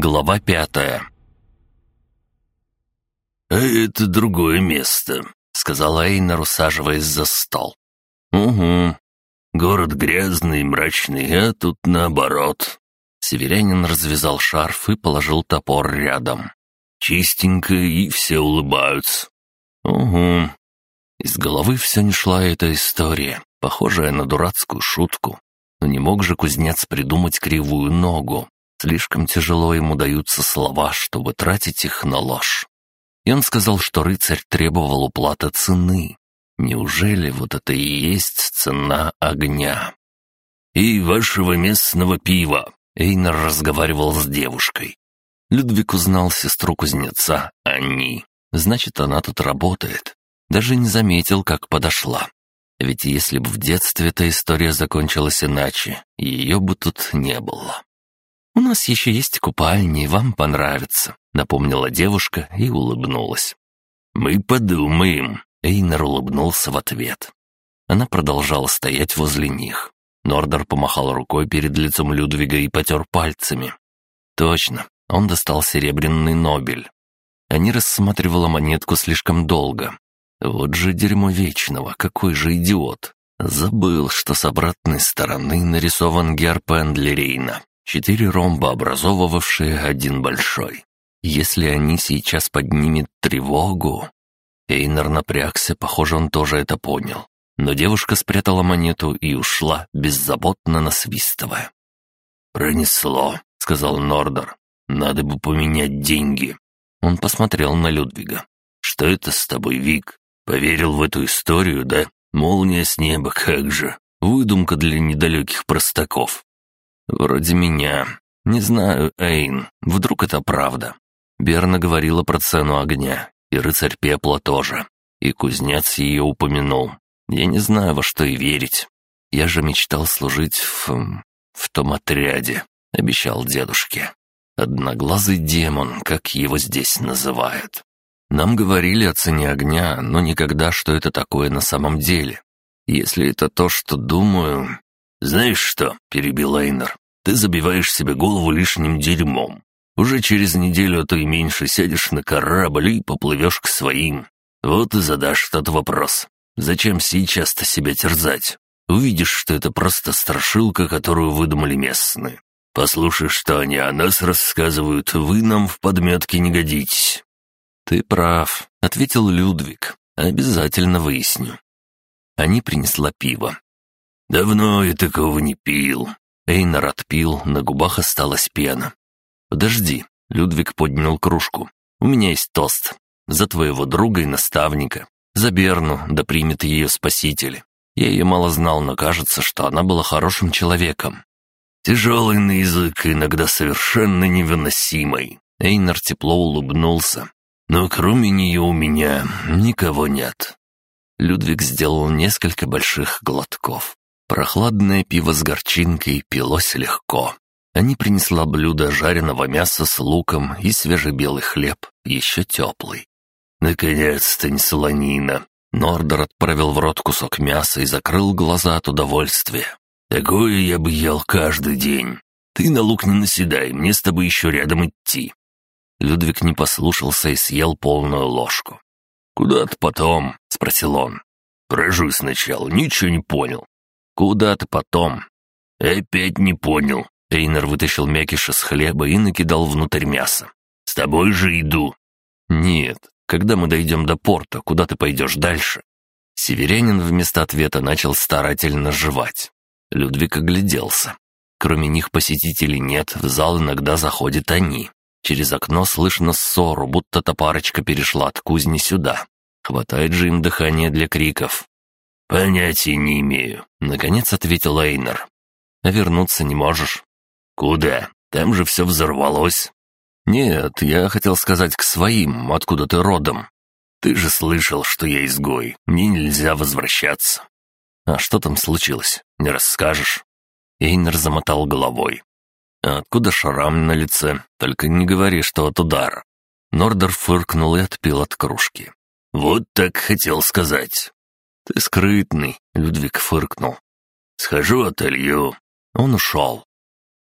Глава пятая «А это другое место», — сказал Эйнар, усаживаясь за стол. «Угу. Город грязный, мрачный, а тут наоборот». Северянин развязал шарф и положил топор рядом. «Чистенько, и все улыбаются». «Угу». Из головы все не шла эта история, похожая на дурацкую шутку. Но не мог же кузнец придумать кривую ногу. Слишком тяжело ему даются слова, чтобы тратить их на ложь. И он сказал, что рыцарь требовал уплаты цены. Неужели вот это и есть цена огня? «И вашего местного пива!» Эйнар разговаривал с девушкой. Людвиг узнал сестру кузнеца, Анни. Значит, она тут работает. Даже не заметил, как подошла. Ведь если бы в детстве эта история закончилась иначе, ее бы тут не было. «У нас еще есть купальни, вам понравится», — напомнила девушка и улыбнулась. «Мы подумаем», — Эйнер улыбнулся в ответ. Она продолжала стоять возле них. Нордер помахал рукой перед лицом Людвига и потер пальцами. Точно, он достал серебряный Нобель. Они рассматривала монетку слишком долго. Вот же дерьмо вечного, какой же идиот. Забыл, что с обратной стороны нарисован герб Эндлерейна. Четыре ромба, образовывавшие один большой. Если они сейчас поднимет тревогу... Эйнер напрягся, похоже, он тоже это понял. Но девушка спрятала монету и ушла, беззаботно насвистывая. «Пронесло», — сказал Нордер. «Надо бы поменять деньги». Он посмотрел на Людвига. «Что это с тобой, Вик? Поверил в эту историю, да? Молния с неба, как же. Выдумка для недалеких простаков. «Вроде меня. Не знаю, Эйн, вдруг это правда. Берна говорила про цену огня, и рыцарь пепла тоже. И кузнец ее упомянул. Я не знаю, во что и верить. Я же мечтал служить в... в том отряде», — обещал дедушке. «Одноглазый демон, как его здесь называют. Нам говорили о цене огня, но никогда, что это такое на самом деле. Если это то, что думаю, «Знаешь что?» — перебил Эйнер. «Ты забиваешь себе голову лишним дерьмом. Уже через неделю, а то и меньше, сядешь на корабль и поплывешь к своим. Вот и задашь тот вопрос. Зачем сейчас-то себя терзать? Увидишь, что это просто страшилка, которую выдумали местные. Послушай, что они о нас рассказывают, вы нам в подметке не годитесь». «Ты прав», — ответил Людвиг. «Обязательно выясню». Они принесла пиво. «Давно я такого не пил». Эйнар отпил, на губах осталась пена. «Подожди», — Людвиг поднял кружку. «У меня есть тост. За твоего друга и наставника. За Берну, да примет ее спаситель. Я ее мало знал, но кажется, что она была хорошим человеком». «Тяжелый на язык, иногда совершенно невыносимый». Эйнар тепло улыбнулся. «Но кроме нее у меня никого нет». Людвиг сделал несколько больших глотков. Прохладное пиво с горчинкой пилось легко. Они принесла блюдо жареного мяса с луком и свежий белый хлеб, еще теплый. «Наконец-то не солонина!» Нордер отправил в рот кусок мяса и закрыл глаза от удовольствия. «Такое я бы ел каждый день. Ты на лук не наседай, мне с тобой еще рядом идти». Людвиг не послушался и съел полную ложку. «Куда ты потом?» — спросил он. «Прожуй сначала, ничего не понял. «Куда ты потом?» «Опять не понял». Эйнер вытащил мякиш из хлеба и накидал внутрь мяса. «С тобой же иду». «Нет, когда мы дойдем до порта, куда ты пойдешь дальше?» Северянин вместо ответа начал старательно жевать. Людвиг огляделся. Кроме них посетителей нет, в зал иногда заходят они. Через окно слышно ссору, будто та парочка перешла от кузни сюда. Хватает же им дыхания для криков. «Понятия не имею», — наконец ответил Эйнер. «А вернуться не можешь?» «Куда? Там же все взорвалось». «Нет, я хотел сказать к своим, откуда ты родом. Ты же слышал, что я изгой. Мне нельзя возвращаться». «А что там случилось? Не расскажешь?» Эйнер замотал головой. «А откуда шрам на лице? Только не говори, что от удара». Нордер фыркнул и отпил от кружки. «Вот так хотел сказать. «Ты скрытный», — Людвиг фыркнул. «Схожу отолью». Он ушел.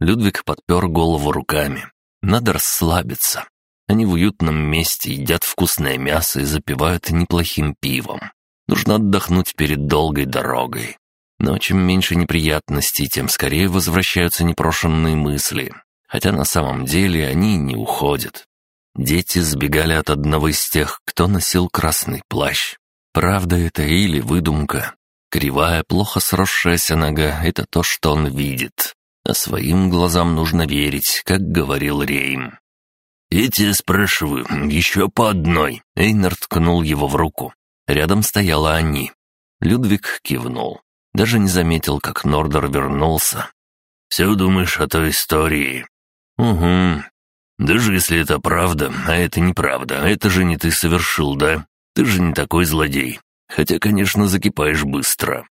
Людвиг подпер голову руками. Надо расслабиться. Они в уютном месте едят вкусное мясо и запивают неплохим пивом. Нужно отдохнуть перед долгой дорогой. Но чем меньше неприятностей, тем скорее возвращаются непрошенные мысли. Хотя на самом деле они не уходят. Дети сбегали от одного из тех, кто носил красный плащ. Правда это или выдумка? Кривая, плохо сросшаяся нога — это то, что он видит. А своим глазам нужно верить, как говорил Рейм. «Я тебя спрашиваю, еще по одной». Эйнар ткнул его в руку. Рядом стояла Ани. Людвиг кивнул. Даже не заметил, как Нордер вернулся. «Все думаешь о той истории?» «Угу. Даже если это правда, а это неправда, это же не ты совершил, да? Ты же не такой злодей. Хотя, конечно, закипаешь быстро».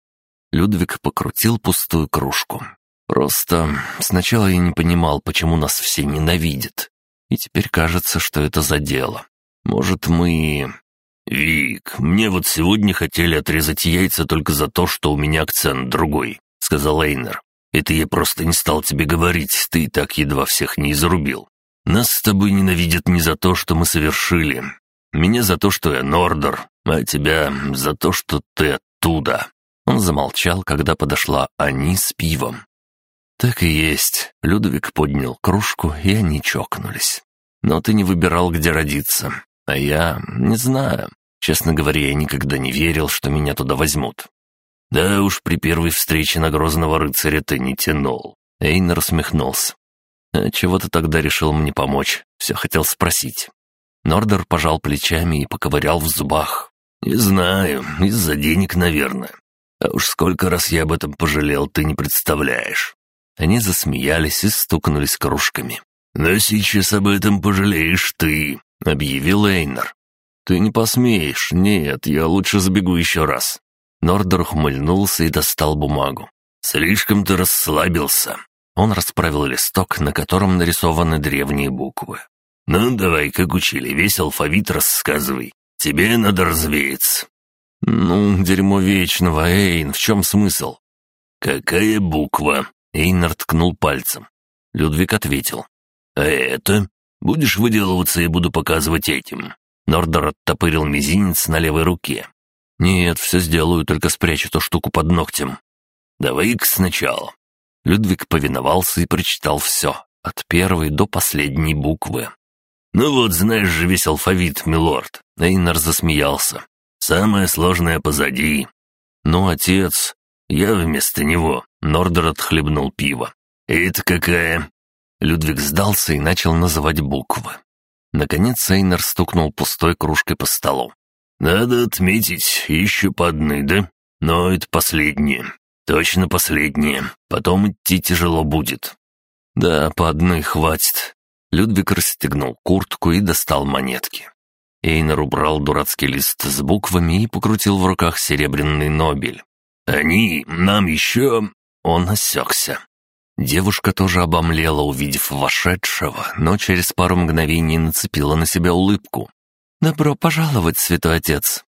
Людвиг покрутил пустую кружку. «Просто сначала я не понимал, почему нас все ненавидят. И теперь кажется, что это за дело. Может, мы...» «Вик, мне вот сегодня хотели отрезать яйца только за то, что у меня акцент другой», — сказал Эйнер. «Это я просто не стал тебе говорить, ты так едва всех не изрубил. Нас с тобой ненавидят не за то, что мы совершили. Меня за то, что я Нордер, а тебя за то, что ты оттуда». Он замолчал, когда подошла Ани с пивом. «Так и есть». Людвиг поднял кружку, и они чокнулись. «Но ты не выбирал, где родиться. А я не знаю. Честно говоря, я никогда не верил, что меня туда возьмут. Да уж при первой встрече на Грозного рыцаря ты не тянул. Эйнер усмехнулся. А чего ты тогда решил мне помочь? Все хотел спросить. Нордер пожал плечами и поковырял в зубах. «Не знаю, из-за денег, наверное. А уж сколько раз я об этом пожалел, ты не представляешь». Они засмеялись и стукнулись кружками. «Но сейчас об этом пожалеешь ты», — объявил Эйнер. «Ты не посмеешь. Нет, я лучше забегу еще раз». Нордер ухмыльнулся и достал бумагу. «Слишком ты расслабился». Он расправил листок, на котором нарисованы древние буквы. «Ну, давай, как учили, весь алфавит рассказывай. Тебе надо развеяться». «Ну, дерьмо вечного, Эйн, в чем смысл?» «Какая буква?» Эйнар ткнул пальцем. Людвиг ответил. «А это? Будешь выделываться, и буду показывать этим». Нордер оттопырил мизинец на левой руке. «Нет, все сделаю, только спрячу эту штуку под ногтем». «Давай-ка сначала». Людвиг повиновался и прочитал все, от первой до последней буквы. «Ну вот, знаешь же весь алфавит, милорд». Эйнар засмеялся. «Самое сложное позади». «Ну, отец...» «Я вместо него». Нордер отхлебнул пиво. «Это какая?» Людвиг сдался и начал называть буквы. Наконец Эйнер стукнул пустой кружкой по столу. «Надо отметить, еще по одной, да? Но это последнее. Точно последнее. Потом идти тяжело будет». «Да, по одной хватит». Людвиг расстегнул куртку и достал монетки. Эйнер убрал дурацкий лист с буквами и покрутил в руках серебряный Нобель. «Они нам еще...» Он осекся. Девушка тоже обомлела, увидев вошедшего, но через пару мгновений нацепила на себя улыбку. «Добро пожаловать, святой отец!»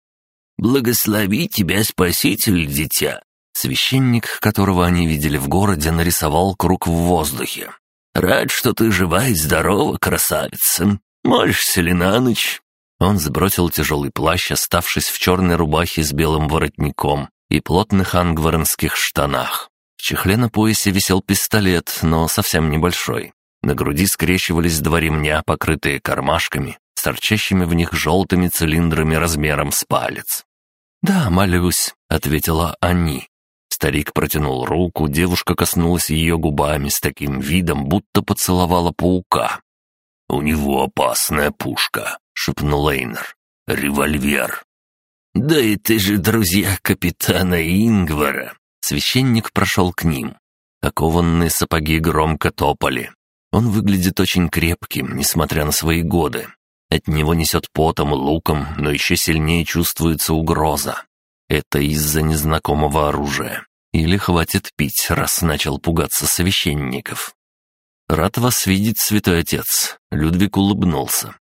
«Благослови тебя, спаситель, дитя!» Священник, которого они видели в городе, нарисовал круг в воздухе. «Рад, что ты жива и здорова, красавица. Молишься ли на ночь?» Он сбросил тяжелый плащ, оставшись в черной рубахе с белым воротником и плотных ангваренских штанах. В чехле на поясе висел пистолет, но совсем небольшой. На груди скрещивались два ремня, покрытые кармашками, с торчащими в них желтыми цилиндрами размером с палец. «Да, молюсь», — ответила Ани. Старик протянул руку, девушка коснулась ее губами с таким видом, будто поцеловала паука. «У него опасная пушка», — шепнул Эйнер. «Револьвер». «Да и ты же друзья капитана Ингвара!» Священник прошел к ним. Окованные сапоги громко топали. Он выглядит очень крепким, несмотря на свои годы. От него несет потом луком, но еще сильнее чувствуется угроза. Это из-за незнакомого оружия. Или хватит пить, раз начал пугаться священников. «Рад вас видеть, святой отец», — Людвиг улыбнулся.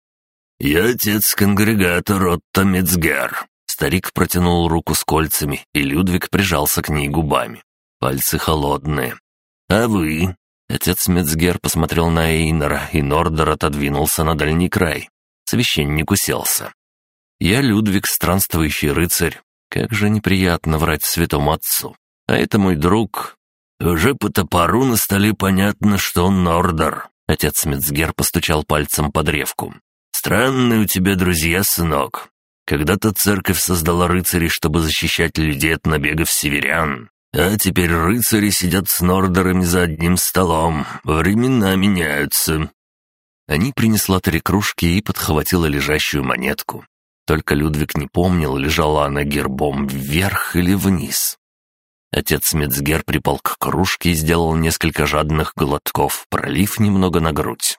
«Я отец-конгрегатор Отто Мецгер». Старик протянул руку с кольцами, и Людвиг прижался к ней губами. Пальцы холодные. «А вы?» Отец Мецгер посмотрел на Эйнера, и Нордер отодвинулся на дальний край. Священник уселся. «Я Людвиг, странствующий рыцарь. Как же неприятно врать святому отцу. А это мой друг...» «Уже по топору на столе понятно, что он Нордер», Отец Мецгер постучал пальцем по древку. «Странные у тебя друзья, сынок. Когда-то церковь создала рыцарей, чтобы защищать людей от набегов северян. А теперь рыцари сидят с нордерами за одним столом. Времена меняются». Они принесла три кружки и подхватила лежащую монетку. Только Людвиг не помнил, лежала она гербом вверх или вниз. Отец Мецгер припал к кружке и сделал несколько жадных глотков, пролив немного на грудь.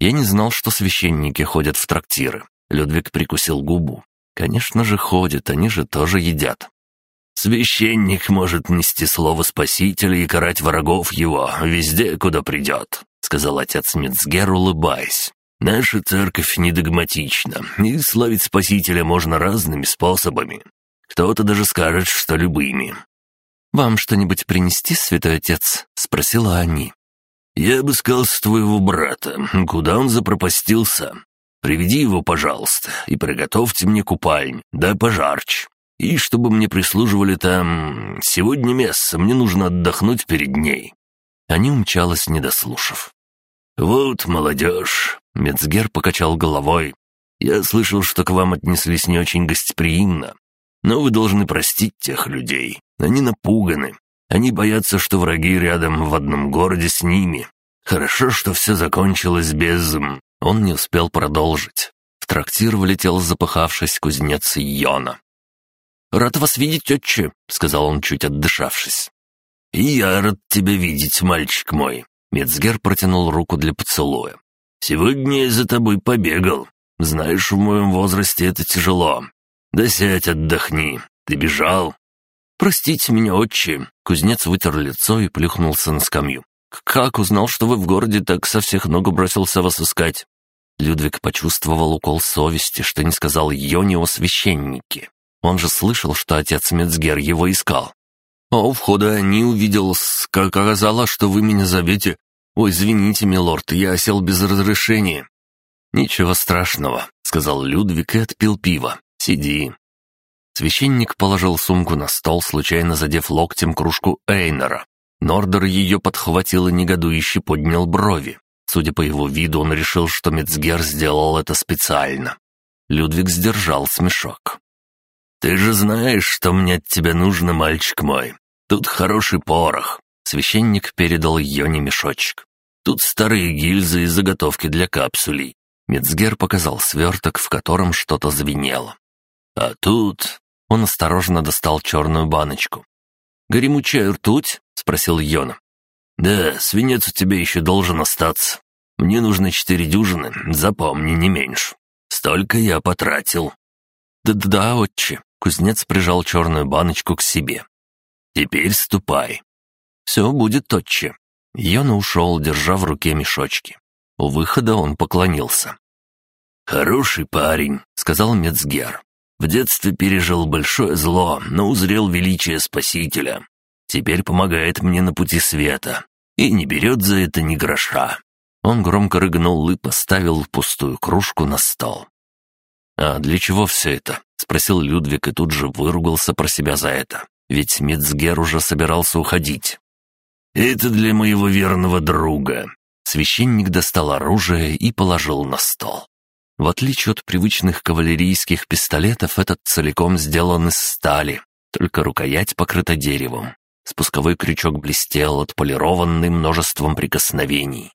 Я не знал, что священники ходят в трактиры. Людвиг прикусил губу. Конечно же, ходят, они же тоже едят. «Священник может нести слово Спасителя и карать врагов его везде, куда придет», — сказал отец Мецгер, улыбаясь. «Наша церковь не догматична, и славить Спасителя можно разными способами. Кто-то даже скажет, что любыми. «Вам что-нибудь принести, святой отец?» — спросила они. «Я обыскал с твоего брата. Куда он запропастился? Приведи его, пожалуйста, и приготовьте мне купальню, да пожарче. И чтобы мне прислуживали там... Сегодня место, мне нужно отдохнуть перед ней». Они умчалась, не дослушав. «Вот молодежь!» — Мецгер покачал головой. «Я слышал, что к вам отнеслись не очень гостеприимно. Но вы должны простить тех людей. Они напуганы. Они боятся, что враги рядом в одном городе с ними. Хорошо, что все закончилось без... Он не успел продолжить. В трактир влетел запыхавшись кузнец Йона. «Рад вас видеть, отче», — сказал он, чуть отдышавшись. «И я рад тебя видеть, мальчик мой». Мецгер протянул руку для поцелуя. «Сегодня я за тобой побегал. Знаешь, в моем возрасте это тяжело. «Да сядь, отдохни. Ты бежал?» «Простите меня, отче». Кузнец вытер лицо и плюхнулся на скамью. «Как узнал, что вы в городе, так со всех ног бросился вас искать?» Людвиг почувствовал укол совести, что не сказал Йоне о священнике. Он же слышал, что отец Мецгер его искал. «А у входа не увидел, как оказалось, что вы меня зовете. Ой, извините, милорд, я сел без разрешения». «Ничего страшного», — сказал Людвиг и отпил пиво. «Сиди». Священник положил сумку на стол, случайно задев локтем кружку Эйнера. Нордер ее подхватил и негодующе поднял брови. Судя по его виду, он решил, что Мецгер сделал это специально. Людвиг сдержал смешок. «Ты же знаешь, что мне от тебя нужно, мальчик мой. Тут хороший порох». Священник передал Йоне мешочек. «Тут старые гильзы и заготовки для капсулей». Мецгер показал сверток, в котором что-то звенело. А тут он осторожно достал черную баночку. «Горемучая ртуть?» — спросил Йона. «Да, свинец у тебя еще должен остаться. Мне нужно четыре дюжины, запомни, не меньше. Столько я потратил». «Да-да, отче». Кузнец прижал черную баночку к себе. «Теперь ступай». «Все будет, отче». Йона ушел, держа в руке мешочки. У выхода он поклонился. «Хороший парень», — сказал Мецгер. В детстве пережил большое зло, но узрел величие Спасителя. Теперь помогает мне на пути света и не берет за это ни гроша». Он громко рыгнул и поставил пустую кружку на стол. «А для чего все это?» — спросил Людвиг и тут же выругался про себя за это. Ведь Мецгер уже собирался уходить. «Это для моего верного друга». Священник достал оружие и положил на стол. В отличие от привычных кавалерийских пистолетов, этот целиком сделан из стали, только рукоять покрыта деревом. Спусковой крючок блестел, отполированный множеством прикосновений.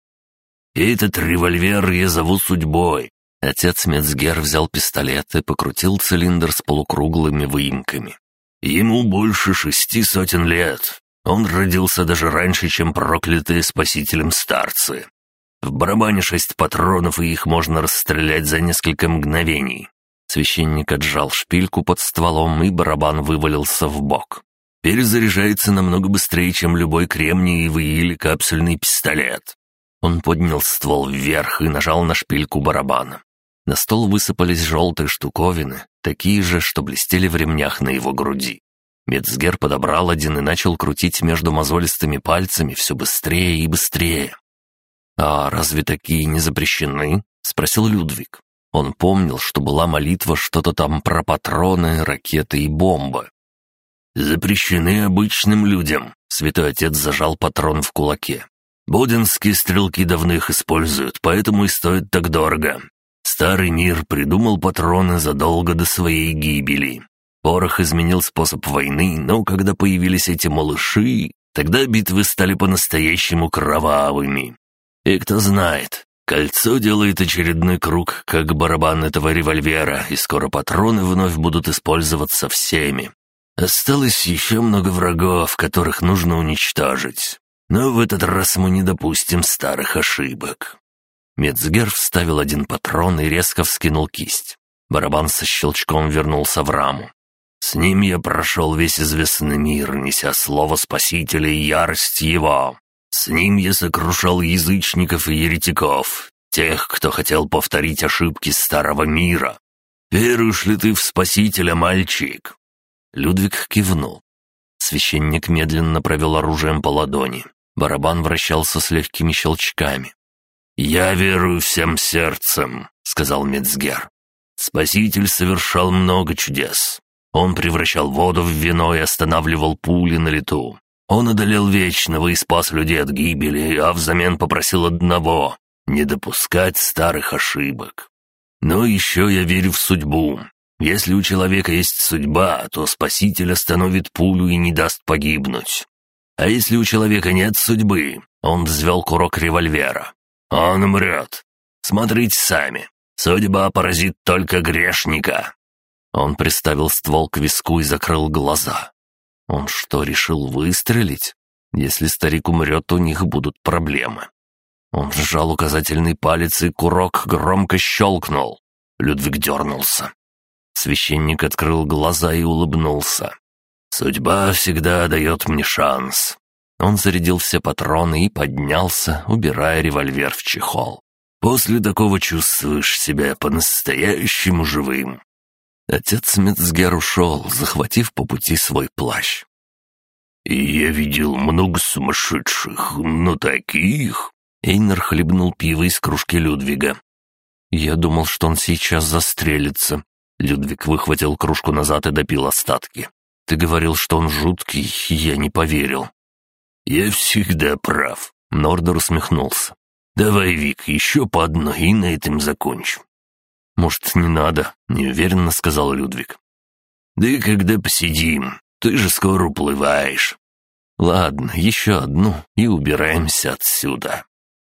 «Этот револьвер я зову судьбой». Отец Мецгер взял пистолет и покрутил цилиндр с полукруглыми выемками. «Ему больше шести сотен лет. Он родился даже раньше, чем проклятые спасителем старцы. В барабане шесть патронов, и их можно расстрелять за несколько мгновений. Священник отжал шпильку под стволом, и барабан вывалился в бок. Перезаряжается намного быстрее, чем любой кремниевый или капсульный пистолет. Он поднял ствол вверх и нажал на шпильку барабана. На стол высыпались желтые штуковины, такие же, что блестели в ремнях на его груди. Мецгер подобрал один и начал крутить между мозолистыми пальцами все быстрее и быстрее. «А разве такие не запрещены?» — спросил Людвиг. Он помнил, что была молитва что-то там про патроны, ракеты и бомбы. «Запрещены обычным людям», — святой отец зажал патрон в кулаке. «Бодинские стрелки давно их используют, поэтому и стоят так дорого. Старый мир придумал патроны задолго до своей гибели. Порох изменил способ войны, но когда появились эти малыши, тогда битвы стали по-настоящему кровавыми. И кто знает, кольцо делает очередной круг, как барабан этого револьвера, и скоро патроны вновь будут использоваться всеми. Осталось еще много врагов, которых нужно уничтожить. Но в этот раз мы не допустим старых ошибок. Мецгер вставил один патрон и резко вскинул кисть. Барабан со щелчком вернулся в раму. С ним я прошел весь известный мир, неся слово Спасителя и ярость его. С ним я сокрушал язычников и еретиков, тех, кто хотел повторить ошибки старого мира. Веруешь ли ты в Спасителя, мальчик?» Людвиг кивнул. Священник медленно провел оружием по ладони. Барабан вращался с легкими щелчками. «Я верую всем сердцем», — сказал Мецгер. «Спаситель совершал много чудес. Он превращал воду в вино и останавливал пули на лету. Он одолел Вечного и спас людей от гибели, а взамен попросил одного — не допускать старых ошибок. Но еще я верю в судьбу. Если у человека есть судьба, то Спаситель остановит пулю и не даст погибнуть. А если у человека нет судьбы, он взвел курок револьвера. Он умрет. Смотрите сами. Судьба поразит только грешника. Он приставил ствол к виску и закрыл глаза. Он что, решил выстрелить? Если старик умрет, у них будут проблемы. Он сжал указательный палец, и курок громко щелкнул. Людвиг дернулся. Священник открыл глаза и улыбнулся. «Судьба всегда дает мне шанс». Он зарядил все патроны и поднялся, убирая револьвер в чехол. «После такого чувствуешь себя по-настоящему живым». Отец Мецгер ушел, захватив по пути свой плащ. «И я видел много сумасшедших, но таких...» Эйнер хлебнул пиво из кружки Людвига. «Я думал, что он сейчас застрелится». Людвиг выхватил кружку назад и допил остатки. «Ты говорил, что он жуткий, я не поверил». «Я всегда прав», — Нордер усмехнулся. «Давай, Вик, еще по одной и на этом закончим. «Может, не надо?» — неуверенно сказал Людвиг. «Да и когда посидим? Ты же скоро уплываешь». «Ладно, еще одну и убираемся отсюда».